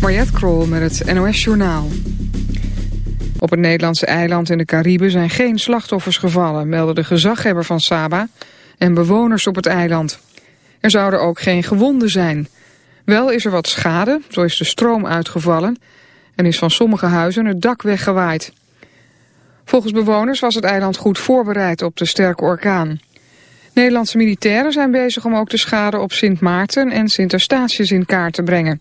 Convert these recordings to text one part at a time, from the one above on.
Mariette Krol met het NOS Journaal. Op het Nederlandse eiland in de Cariben zijn geen slachtoffers gevallen... melden de gezaghebber van Saba en bewoners op het eiland. Er zouden ook geen gewonden zijn. Wel is er wat schade, zo is de stroom uitgevallen... en is van sommige huizen het dak weggewaaid. Volgens bewoners was het eiland goed voorbereid op de sterke orkaan. Nederlandse militairen zijn bezig om ook de schade op Sint Maarten en Sint Eustatius in kaart te brengen...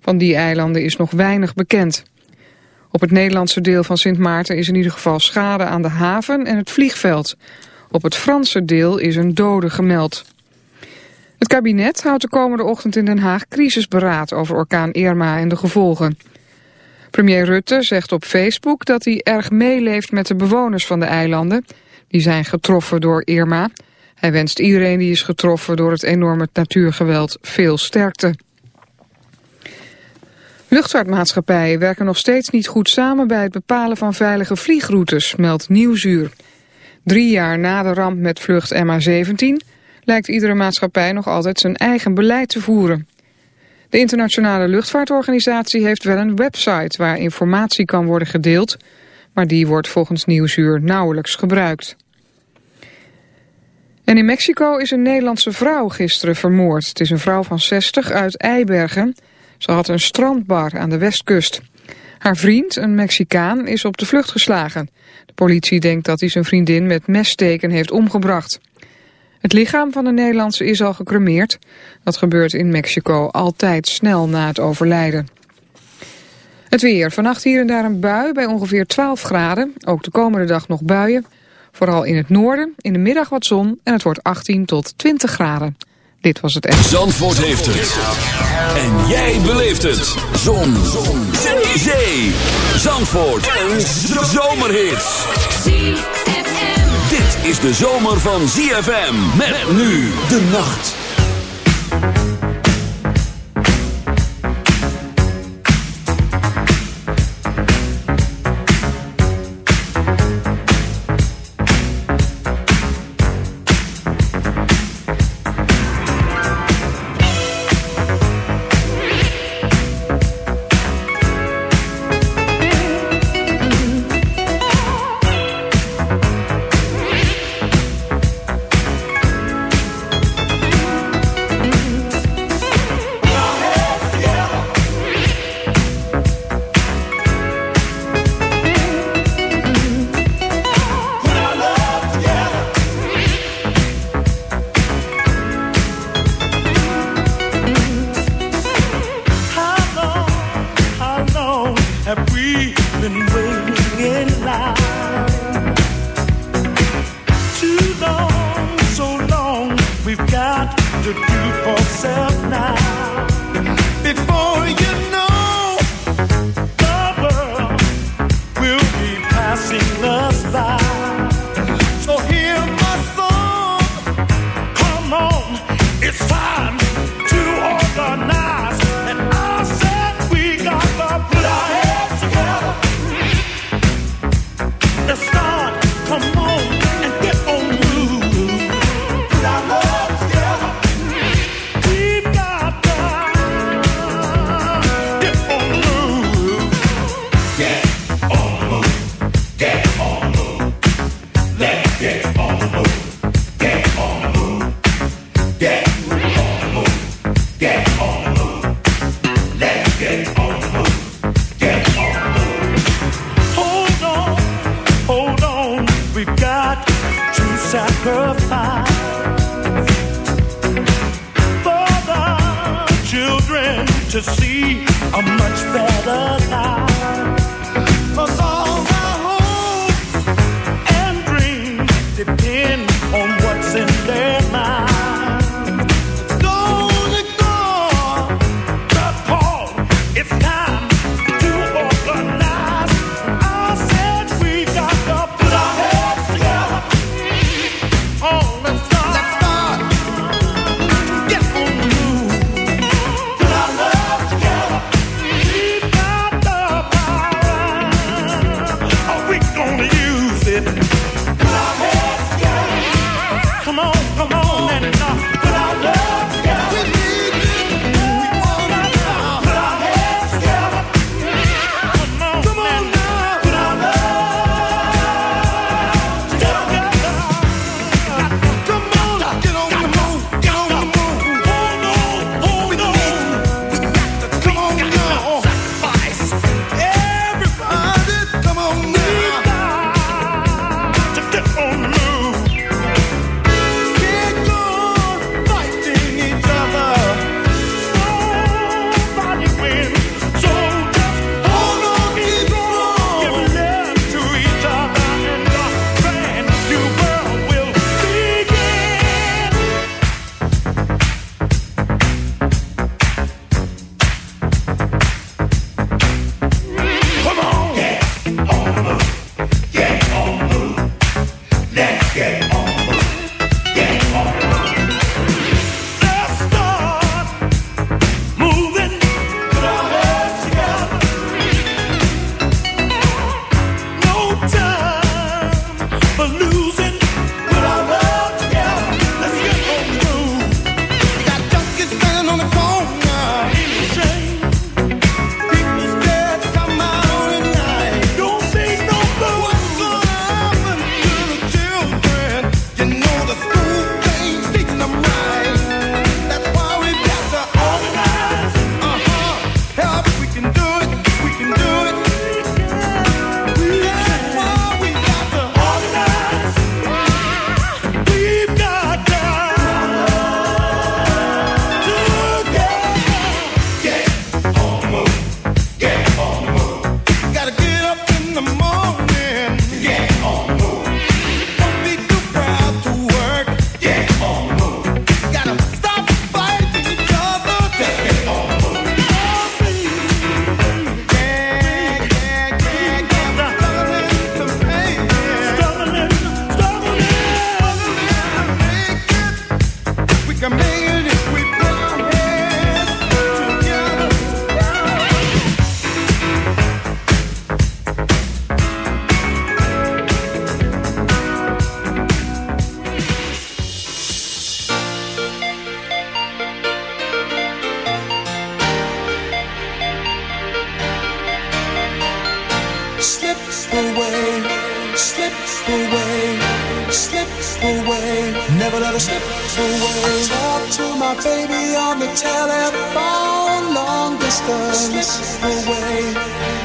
Van die eilanden is nog weinig bekend. Op het Nederlandse deel van Sint Maarten is in ieder geval schade aan de haven en het vliegveld. Op het Franse deel is een dode gemeld. Het kabinet houdt de komende ochtend in Den Haag crisisberaad over orkaan Irma en de gevolgen. Premier Rutte zegt op Facebook dat hij erg meeleeft met de bewoners van de eilanden. Die zijn getroffen door Irma. Hij wenst iedereen die is getroffen door het enorme natuurgeweld veel sterkte. Luchtvaartmaatschappijen werken nog steeds niet goed samen bij het bepalen van veilige vliegroutes, meldt Nieuwsuur. Drie jaar na de ramp met vlucht MH17 lijkt iedere maatschappij nog altijd zijn eigen beleid te voeren. De Internationale Luchtvaartorganisatie heeft wel een website waar informatie kan worden gedeeld, maar die wordt volgens Nieuwsuur nauwelijks gebruikt. En in Mexico is een Nederlandse vrouw gisteren vermoord. Het is een vrouw van 60 uit Eibergen ze had een strandbar aan de westkust. Haar vriend, een Mexicaan, is op de vlucht geslagen. De politie denkt dat hij zijn vriendin met messteken heeft omgebracht. Het lichaam van de Nederlandse is al gecremeerd. Dat gebeurt in Mexico altijd snel na het overlijden. Het weer. Vannacht hier en daar een bui bij ongeveer 12 graden. Ook de komende dag nog buien. Vooral in het noorden, in de middag wat zon en het wordt 18 tot 20 graden. Dit was het echt. Zandvoort heeft het. En jij beleeft het. Zon. Zon. Zee. Zandvoort. Een zomerhit. Dit is de zomer van ZFM. Met nu de nacht. Away, slip away, never let her slip away. Talk to my baby on the telephone, long distance, slip away,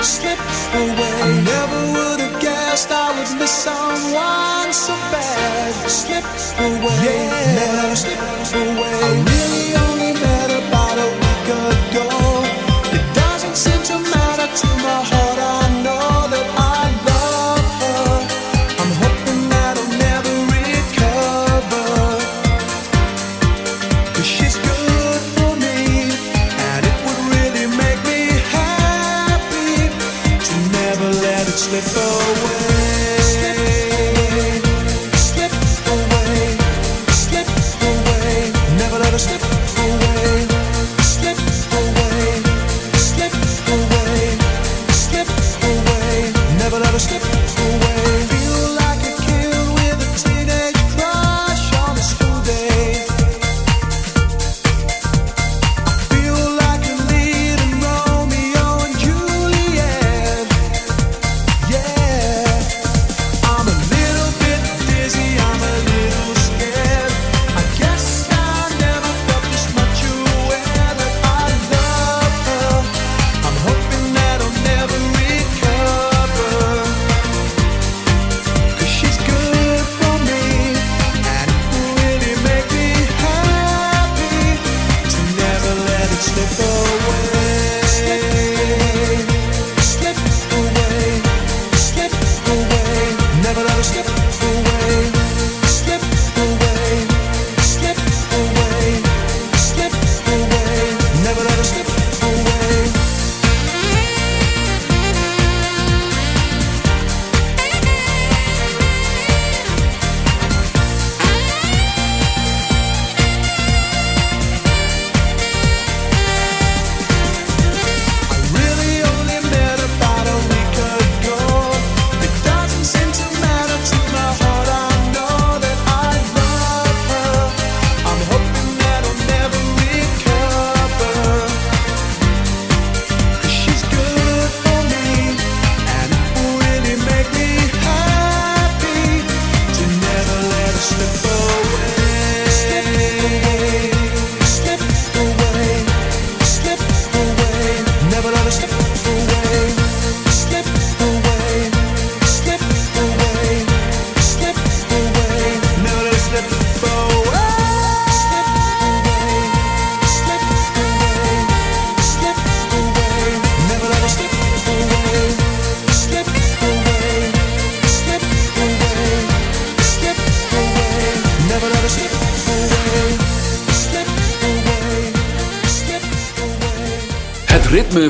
slip away. I never would have guessed I would miss someone so bad. Slip away, yeah. never let her slip away. I really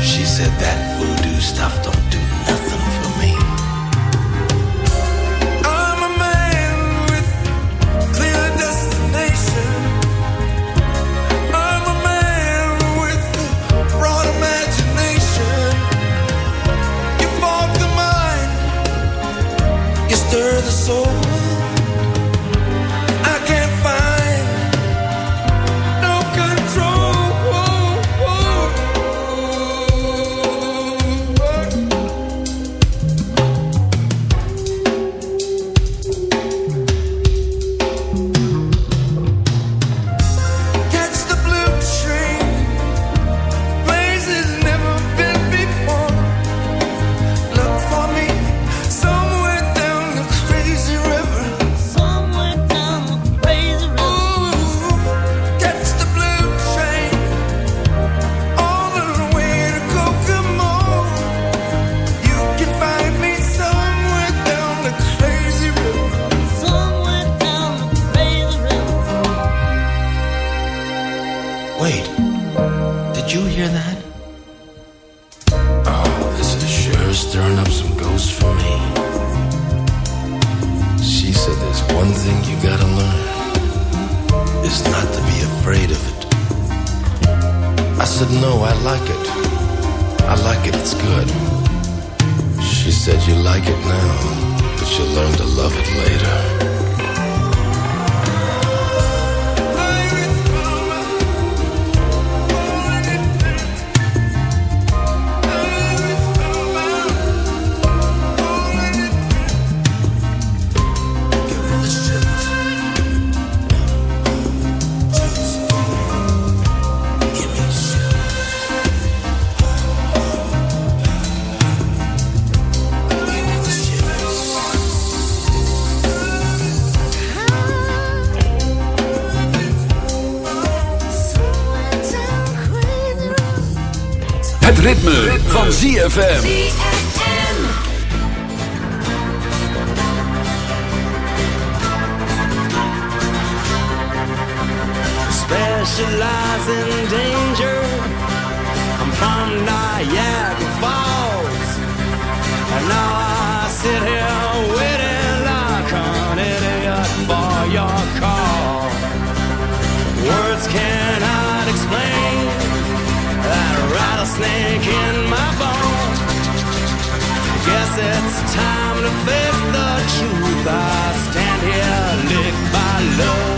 She said that voodoo stuff don't Het ritme, van ZFM. specialize in danger. I'm from Niagara Falls, and now I sit here waiting like an idiot for your call. Words cannot rattlesnake in my bones. Guess it's time to face the truth. I stand here licked by love.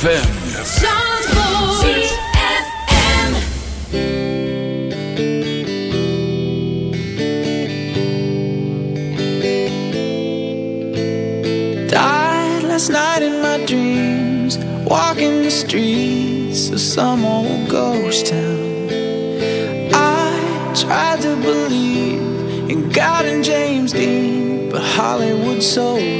ZFM. night in my dreams Walking the streets of some old ghost town I tried to believe in God and James Dean But Hollywood sold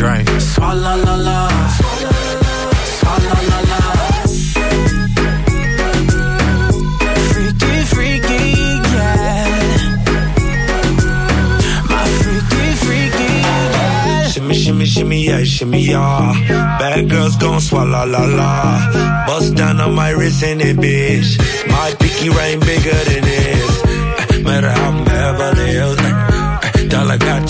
Drink, swalla la la. Swalla la la. Freaky, freaky, yeah. My freaky, freaky, yeah. Shimmy, shimmy, shimmy, yeah, shimmy, yeah. Bad girls gon' swallow la la. Bust down on my wrist and it, bitch. My pinky ring bigger than this. Eh, Matter how I'm Beverly Hills. eh, eh, Dollar got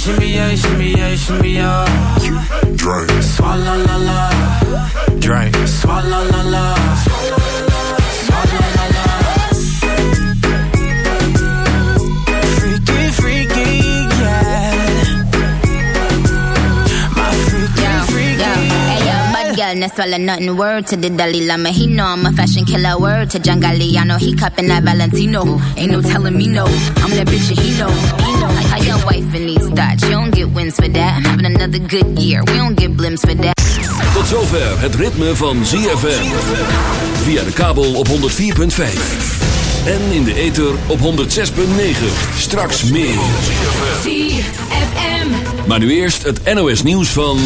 Shimmy, shimmy, yeah, shimmy, yeah, shimmy, yeah. Drink, swalla la la. Drink, swalla la la. Swalla la la. Freaky, freaky, yeah. My freaky, Yo, freaky. yo, hey yo, bad girl, no swallow nothing. Word to the Dalai Lama, he know I'm a fashion killer. Word to John Galliano, he cupping that Valentino. Ain't no telling me no, I'm that bitch and he know. He know. Like how your wife in these thoughts, you don't get wins for that. I'm having another good year, we don't get blimps for that. Tot zover het ritme van ZFM. Via de kabel op 104.5. En in de ether op 106.9. Straks meer. Maar nu eerst het NOS nieuws van...